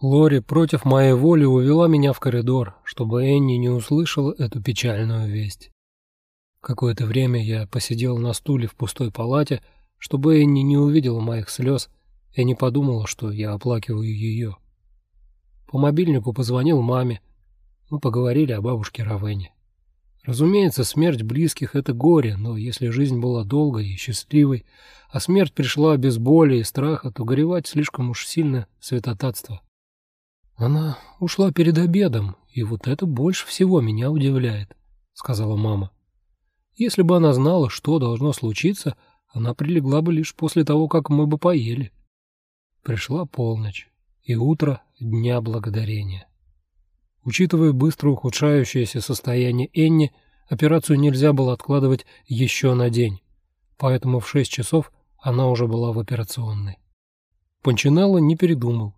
Лори против моей воли увела меня в коридор, чтобы Энни не услышала эту печальную весть. Какое-то время я посидел на стуле в пустой палате, чтобы Энни не увидела моих слез и не подумала, что я оплакиваю ее. По мобильнику позвонил маме. Мы поговорили о бабушке Равене. Разумеется, смерть близких — это горе, но если жизнь была долгой и счастливой, а смерть пришла без боли и страха, то горевать слишком уж сильно святотатство. Она ушла перед обедом, и вот это больше всего меня удивляет, сказала мама. Если бы она знала, что должно случиться, она прилегла бы лишь после того, как мы бы поели. Пришла полночь и утро Дня Благодарения. Учитывая быстро ухудшающееся состояние Энни, операцию нельзя было откладывать еще на день, поэтому в шесть часов она уже была в операционной. Панчинелло не передумал,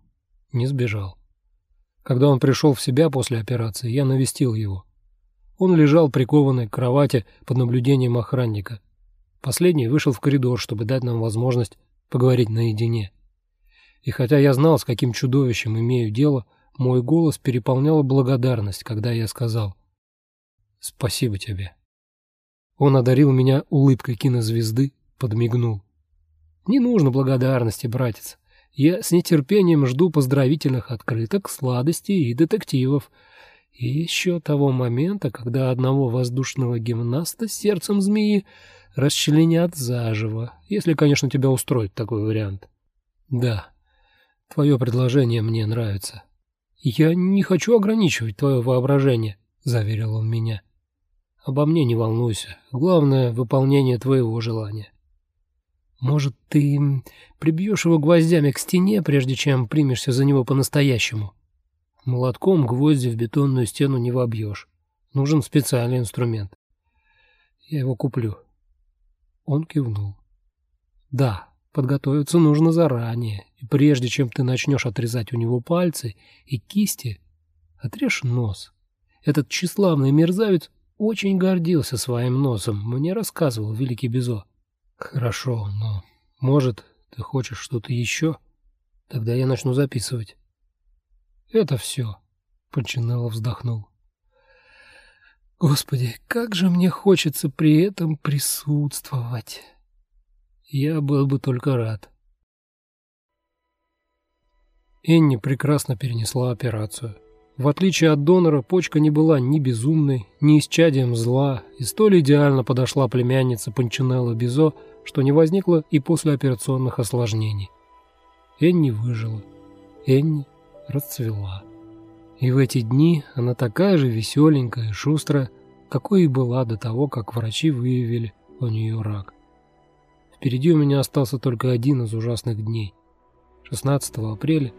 не сбежал. Когда он пришел в себя после операции, я навестил его. Он лежал прикованный к кровати под наблюдением охранника. Последний вышел в коридор, чтобы дать нам возможность поговорить наедине. И хотя я знал, с каким чудовищем имею дело, мой голос переполняла благодарность, когда я сказал «Спасибо тебе». Он одарил меня улыбкой кинозвезды, подмигнул. «Не нужно благодарности, братец. Я с нетерпением жду поздравительных открыток, сладостей и детективов. И еще того момента, когда одного воздушного гимнаста с сердцем змеи расчленят заживо, если, конечно, тебя устроит такой вариант. Да, твое предложение мне нравится. Я не хочу ограничивать твое воображение, заверил он меня. Обо мне не волнуйся. Главное — выполнение твоего желания. Может, ты прибьешь его гвоздями к стене, прежде чем примешься за него по-настоящему? Молотком гвозди в бетонную стену не вобьешь. Нужен специальный инструмент. Я его куплю. Он кивнул. Да, подготовиться нужно заранее. И прежде чем ты начнешь отрезать у него пальцы и кисти, отрежь нос. Этот тщеславный мерзавец очень гордился своим носом, мне рассказывал великий Безо. Хорошо, но, может, ты хочешь что-то еще? Тогда я начну записывать. Это все. Починелло вздохнул. Господи, как же мне хочется при этом присутствовать. Я был бы только рад. Энни прекрасно перенесла операцию. В отличие от донора, почка не была ни безумной, ни исчадием зла, и столь идеально подошла племянница Панчинелло Бизо, что не возникло и послеоперационных осложнений. Энни выжила. Энни расцвела. И в эти дни она такая же веселенькая и шустрая, какой и была до того, как врачи выявили у нее рак. Впереди у меня остался только один из ужасных дней. 16 апреля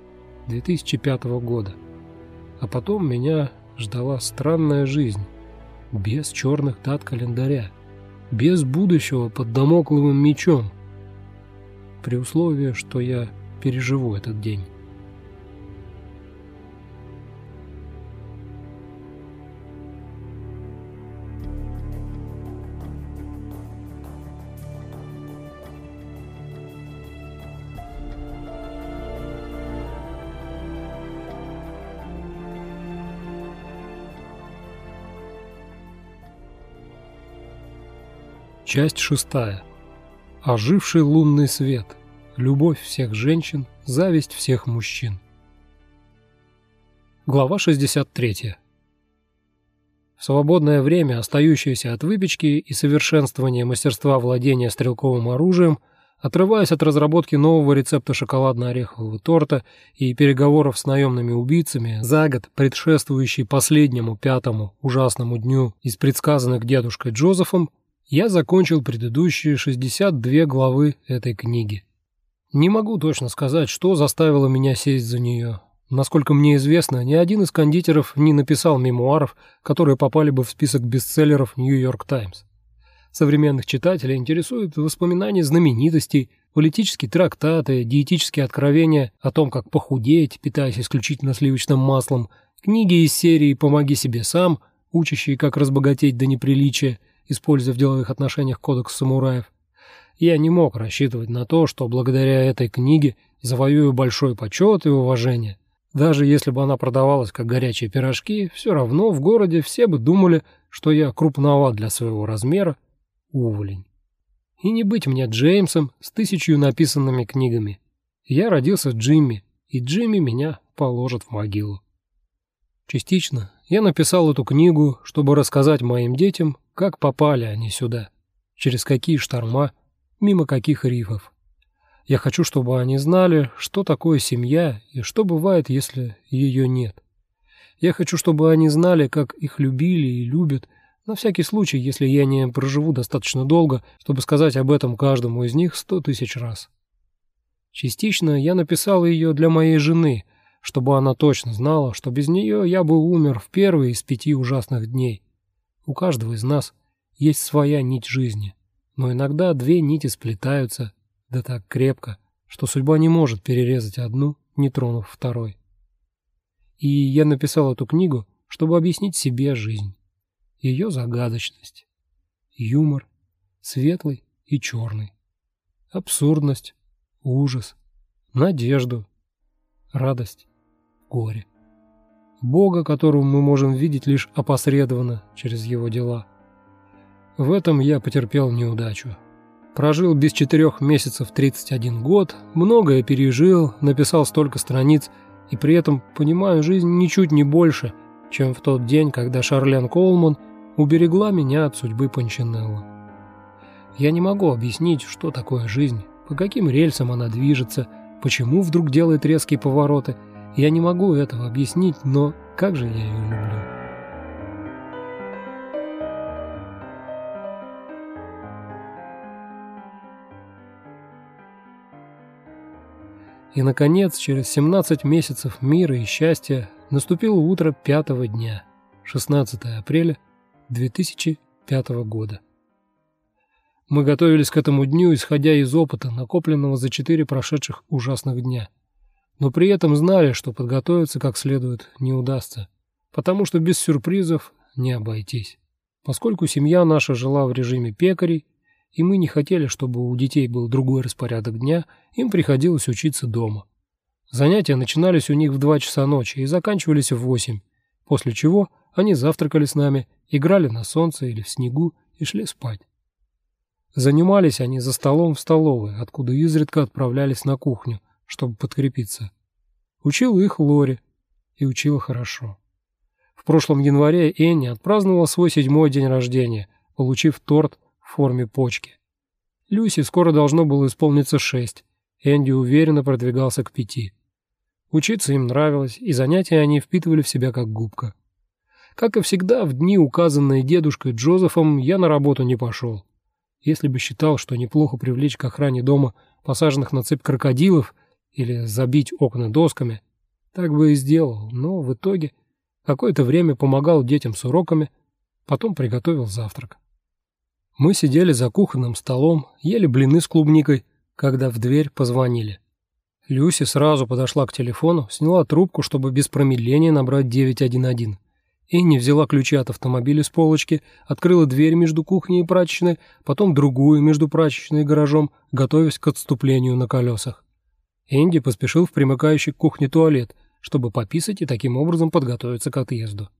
2005 года – а потом меня ждала странная жизнь, без черных дат календаря, без будущего под домокловым мечом, при условии, что я переживу этот день. Часть шестая. Оживший лунный свет. Любовь всех женщин, зависть всех мужчин. Глава 63. В свободное время, остающееся от выпечки и совершенствования мастерства владения стрелковым оружием, отрываясь от разработки нового рецепта шоколадно-орехового торта и переговоров с наемными убийцами за год, предшествующий последнему пятому ужасному дню из предсказанных дедушкой Джозефом, я закончил предыдущие 62 главы этой книги. Не могу точно сказать, что заставило меня сесть за нее. Насколько мне известно, ни один из кондитеров не написал мемуаров, которые попали бы в список бестселлеров «Нью-Йорк Таймс». Современных читателей интересуют воспоминания знаменитостей, политические трактаты, диетические откровения о том, как похудеть, питаясь исключительно сливочным маслом, книги из серии «Помоги себе сам», учащие, как разбогатеть до неприличия, используя в деловых отношениях кодекс самураев. Я не мог рассчитывать на то, что благодаря этой книге завоюю большой почет и уважение. Даже если бы она продавалась как горячие пирожки, все равно в городе все бы думали, что я крупноват для своего размера, уволень. И не быть мне Джеймсом с тысячью написанными книгами. Я родился Джимми, и Джимми меня положит в могилу. Частично я написал эту книгу, чтобы рассказать моим детям, как попали они сюда, через какие шторма, мимо каких рифов. Я хочу, чтобы они знали, что такое семья и что бывает, если ее нет. Я хочу, чтобы они знали, как их любили и любят, на всякий случай, если я не проживу достаточно долго, чтобы сказать об этом каждому из них сто тысяч раз. Частично я написал ее для моей жены, чтобы она точно знала, что без нее я бы умер в первый из пяти ужасных дней. У каждого из нас есть своя нить жизни, но иногда две нити сплетаются, да так крепко, что судьба не может перерезать одну, не тронув второй. И я написал эту книгу, чтобы объяснить себе жизнь ее загадочность, юмор, светлый и черный, абсурдность, ужас, надежду, радость, горе. Бога, которого мы можем видеть лишь опосредованно через его дела. В этом я потерпел неудачу. Прожил без четырех месяцев 31 год, многое пережил, написал столько страниц, и при этом понимаю жизнь ничуть не больше, чем в тот день, когда Шарлен Колман – уберегла меня от судьбы Панчинелло. Я не могу объяснить, что такое жизнь, по каким рельсам она движется, почему вдруг делает резкие повороты. Я не могу этого объяснить, но как же я ее люблю. И, наконец, через 17 месяцев мира и счастья наступило утро пятого дня, 16 апреля 2005 года. Мы готовились к этому дню, исходя из опыта, накопленного за четыре прошедших ужасных дня. Но при этом знали, что подготовиться как следует не удастся, потому что без сюрпризов не обойтись. Поскольку семья наша жила в режиме пекарей, и мы не хотели, чтобы у детей был другой распорядок дня, им приходилось учиться дома. Занятия начинались у них в два часа ночи и заканчивались в восемь, после чего они завтракали с нами играли на солнце или в снегу и шли спать. Занимались они за столом в столовой, откуда изредка отправлялись на кухню, чтобы подкрепиться. Учил их Лори, и учила хорошо. В прошлом январе Энни отпраздновала свой седьмой день рождения, получив торт в форме почки. Люси скоро должно было исполниться шесть, Энди уверенно продвигался к пяти. Учиться им нравилось, и занятия они впитывали в себя как губка. Как и всегда, в дни, указанные дедушкой Джозефом, я на работу не пошел. Если бы считал, что неплохо привлечь к охране дома посаженных на цепь крокодилов или забить окна досками, так бы и сделал, но в итоге какое-то время помогал детям с уроками, потом приготовил завтрак. Мы сидели за кухонным столом, ели блины с клубникой, когда в дверь позвонили. Люси сразу подошла к телефону, сняла трубку, чтобы без промедления набрать 911. Энни взяла ключи от автомобиля с полочки, открыла дверь между кухней и прачечной, потом другую между прачечной и гаражом, готовясь к отступлению на колесах. Энди поспешил в примыкающий к кухне туалет, чтобы пописать и таким образом подготовиться к отъезду.